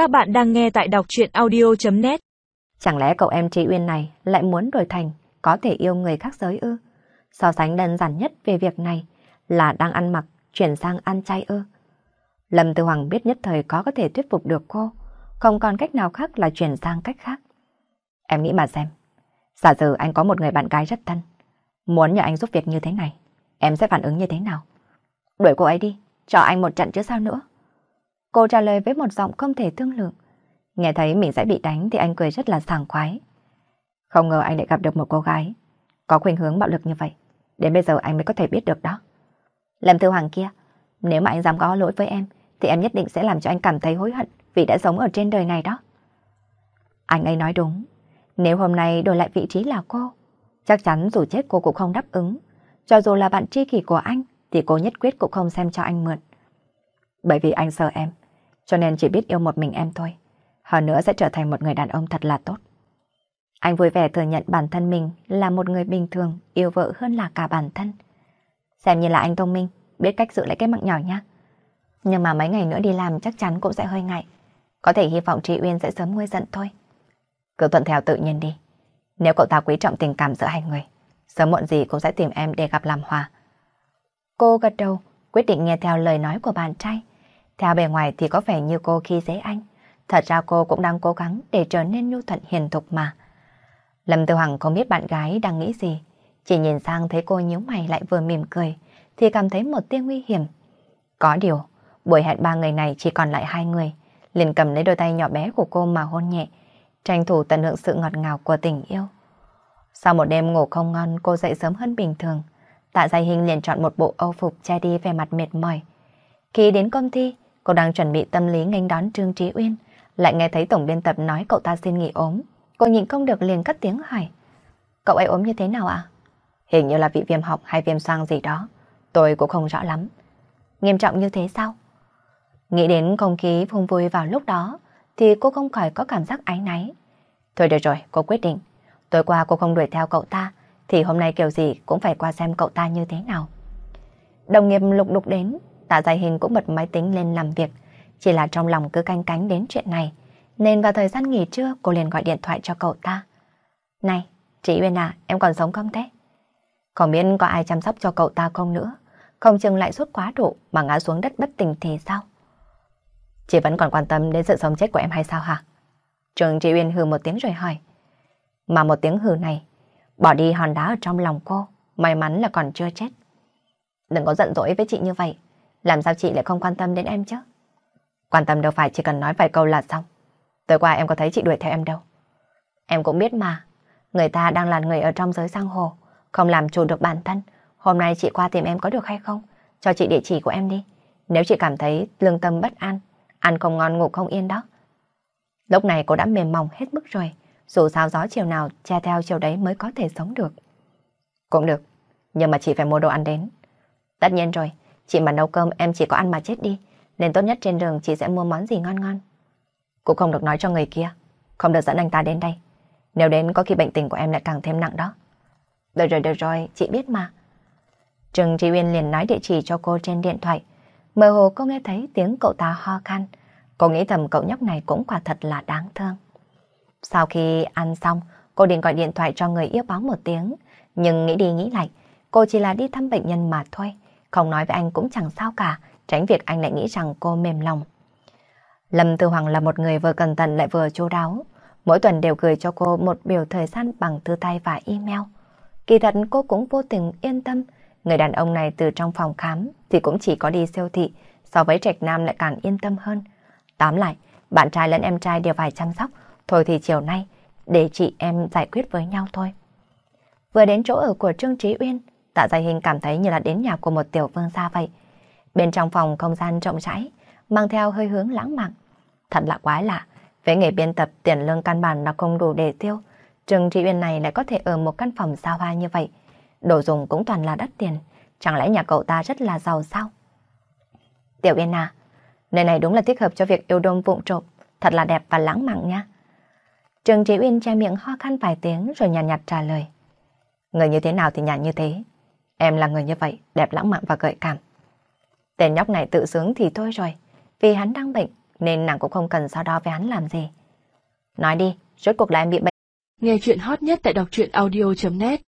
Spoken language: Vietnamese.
Các bạn đang nghe tại đọc chuyện audio.net Chẳng lẽ cậu em Trí Uyên này lại muốn đổi thành có thể yêu người khác giới ư? So sánh đơn giản nhất về việc này là đang ăn mặc, chuyển sang ăn chay ư? Lâm Tư Hoàng biết nhất thời có có thể thuyết phục được cô, không còn cách nào khác là chuyển sang cách khác. Em nghĩ mà xem, giả sử anh có một người bạn gái rất thân, muốn nhờ anh giúp việc như thế này, em sẽ phản ứng như thế nào? Đuổi cô ấy đi, cho anh một trận chứ sao nữa? Cô trả lời với một giọng không thể thương lượng. Nghe thấy mình sẽ bị đánh thì anh cười rất là sảng khoái. Không ngờ anh lại gặp được một cô gái có khuynh hướng bạo lực như vậy. Đến bây giờ anh mới có thể biết được đó. Lâm Thư Hoàng kia, nếu mà anh dám có lỗi với em thì em nhất định sẽ làm cho anh cảm thấy hối hận vì đã sống ở trên đời này đó. Anh ấy nói đúng. Nếu hôm nay đổi lại vị trí là cô, chắc chắn dù chết cô cũng không đáp ứng. Cho dù là bạn tri kỷ của anh thì cô nhất quyết cũng không xem cho anh mượn. Bởi vì anh sợ em, cho nên chỉ biết yêu một mình em thôi. Hơn nữa sẽ trở thành một người đàn ông thật là tốt. Anh vui vẻ thừa nhận bản thân mình là một người bình thường, yêu vợ hơn là cả bản thân. Xem như là anh thông minh, biết cách giữ lại cái mạng nhỏ nhá. Nhưng mà mấy ngày nữa đi làm chắc chắn cũng sẽ hơi ngại. Có thể hy vọng chị Uyên sẽ sớm nguôi giận thôi. Cứ thuận theo tự nhiên đi. Nếu cậu ta quý trọng tình cảm giữa hai người, sớm muộn gì cũng sẽ tìm em để gặp làm hòa. Cô gật đầu, quyết định nghe theo lời nói của bạn trai. Theo bề ngoài thì có vẻ như cô khi dễ anh. Thật ra cô cũng đang cố gắng để trở nên nhu thuận hiền thục mà. Lâm Tư Hoàng không biết bạn gái đang nghĩ gì. Chỉ nhìn sang thấy cô nhíu mày lại vừa mỉm cười, thì cảm thấy một tia nguy hiểm. Có điều, buổi hẹn ba người này chỉ còn lại hai người. liền cầm lấy đôi tay nhỏ bé của cô mà hôn nhẹ, tranh thủ tận hưởng sự ngọt ngào của tình yêu. Sau một đêm ngủ không ngon, cô dậy sớm hơn bình thường. Tạ Giai Hình liền chọn một bộ âu phục che đi về mặt mệt mỏi. Khi đến công ty, cô đang chuẩn bị tâm lý nghênh đón Trương Trí Uyên, lại nghe thấy tổng biên tập nói cậu ta xin nghỉ ốm. Cô nhìn không được liền cất tiếng hỏi. Cậu ấy ốm như thế nào ạ? Hình như là bị viêm họng hay viêm xoang gì đó. Tôi cũng không rõ lắm. Nghiêm trọng như thế sao? Nghĩ đến không khí phung vui vào lúc đó, thì cô không khỏi có cảm giác áy náy. Thôi được rồi, cô quyết định. Tối qua cô không đuổi theo cậu ta, thì hôm nay kiểu gì cũng phải qua xem cậu ta như thế nào. Đồng nghiệp lục đục đến, tạ Dài hình cũng bật máy tính lên làm việc, chỉ là trong lòng cứ canh cánh đến chuyện này, nên vào thời gian nghỉ trưa cô liền gọi điện thoại cho cậu ta. Này, chị Uyên à, em còn sống không thế? Không biết có ai chăm sóc cho cậu ta không nữa, không chừng lại suốt quá độ mà ngã xuống đất bất tỉnh thì sao? Chị vẫn còn quan tâm đến sự sống chết của em hay sao hả? Trường chị Uyên hừ một tiếng rồi hỏi. Mà một tiếng hừ này, bỏ đi hòn đá ở trong lòng cô, may mắn là còn chưa chết. Đừng có giận dỗi với chị như vậy, làm sao chị lại không quan tâm đến em chứ? Quan tâm đâu phải chỉ cần nói vài câu là xong. Tối qua em có thấy chị đuổi theo em đâu. Em cũng biết mà, người ta đang là người ở trong giới sang hồ, không làm chủ được bản thân. Hôm nay chị qua tìm em có được hay không? Cho chị địa chỉ của em đi. Nếu chị cảm thấy lương tâm bất an, ăn không ngon ngủ không yên đó. Lúc này cô đã mềm mỏng hết mức rồi, dù sao gió chiều nào che theo chiều đấy mới có thể sống được. Cũng được, nhưng mà chị phải mua đồ ăn đến. Tất nhiên rồi, chị mà nấu cơm em chỉ có ăn mà chết đi, nên tốt nhất trên đường chị sẽ mua món gì ngon ngon. Cũng không được nói cho người kia, không được dẫn anh ta đến đây. Nếu đến có khi bệnh tình của em lại càng thêm nặng đó. Được rồi, được rồi, chị biết mà. Trừng Trí Uyên liền nói địa chỉ cho cô trên điện thoại. Mơ hồ cô nghe thấy tiếng cậu ta ho khan. Cô nghĩ thầm cậu nhóc này cũng quả thật là đáng thương. Sau khi ăn xong, cô định gọi điện thoại cho người yêu báo một tiếng. Nhưng nghĩ đi nghĩ lại, cô chỉ là đi thăm bệnh nhân mà thôi. Không nói với anh cũng chẳng sao cả, tránh việc anh lại nghĩ rằng cô mềm lòng. Lâm Tư Hoàng là một người vừa cẩn thận lại vừa chu đáo. Mỗi tuần đều gửi cho cô một biểu thời gian bằng thư tay và email. Kỳ thật cô cũng vô tình yên tâm. Người đàn ông này từ trong phòng khám thì cũng chỉ có đi siêu thị, so với Trạch Nam lại càng yên tâm hơn. Tóm lại, bạn trai lẫn em trai đều phải chăm sóc, thôi thì chiều nay để chị em giải quyết với nhau thôi. Vừa đến chỗ ở của Trương Trí Uyên, Dạ tạ Gia hình cảm thấy như là đến nhà của một tiểu vương gia vậy. Bên trong phòng không gian rộng rãi, mang theo hơi hướng lãng mạn. Thật là quái lạ, với nghề biên tập tiền lương căn bản là không đủ để tiêu. Trương trị Uyên này lại có thể ở một căn phòng xa hoa như vậy. Đồ dùng cũng toàn là đắt tiền, chẳng lẽ nhà cậu ta rất là giàu sao? Tiểu Uyên à, nơi này đúng là thích hợp cho việc yêu đương vụng trộm, thật là đẹp và lãng mạn nha. Trương Trí Uyên che miệng ho khan vài tiếng rồi nhàn nhạt, nhạt trả lời. Người như thế nào thì nhàn như thế. Em là người như vậy, đẹp lãng mạn và gợi cảm. Tên nhóc này tự sướng thì thôi rồi, vì hắn đang bệnh, nên nàng cũng không cần so đo với hắn làm gì. Nói đi, rốt cuộc là em bị bệnh. Nghe chuyện hot nhất tại đọc truyện audio.net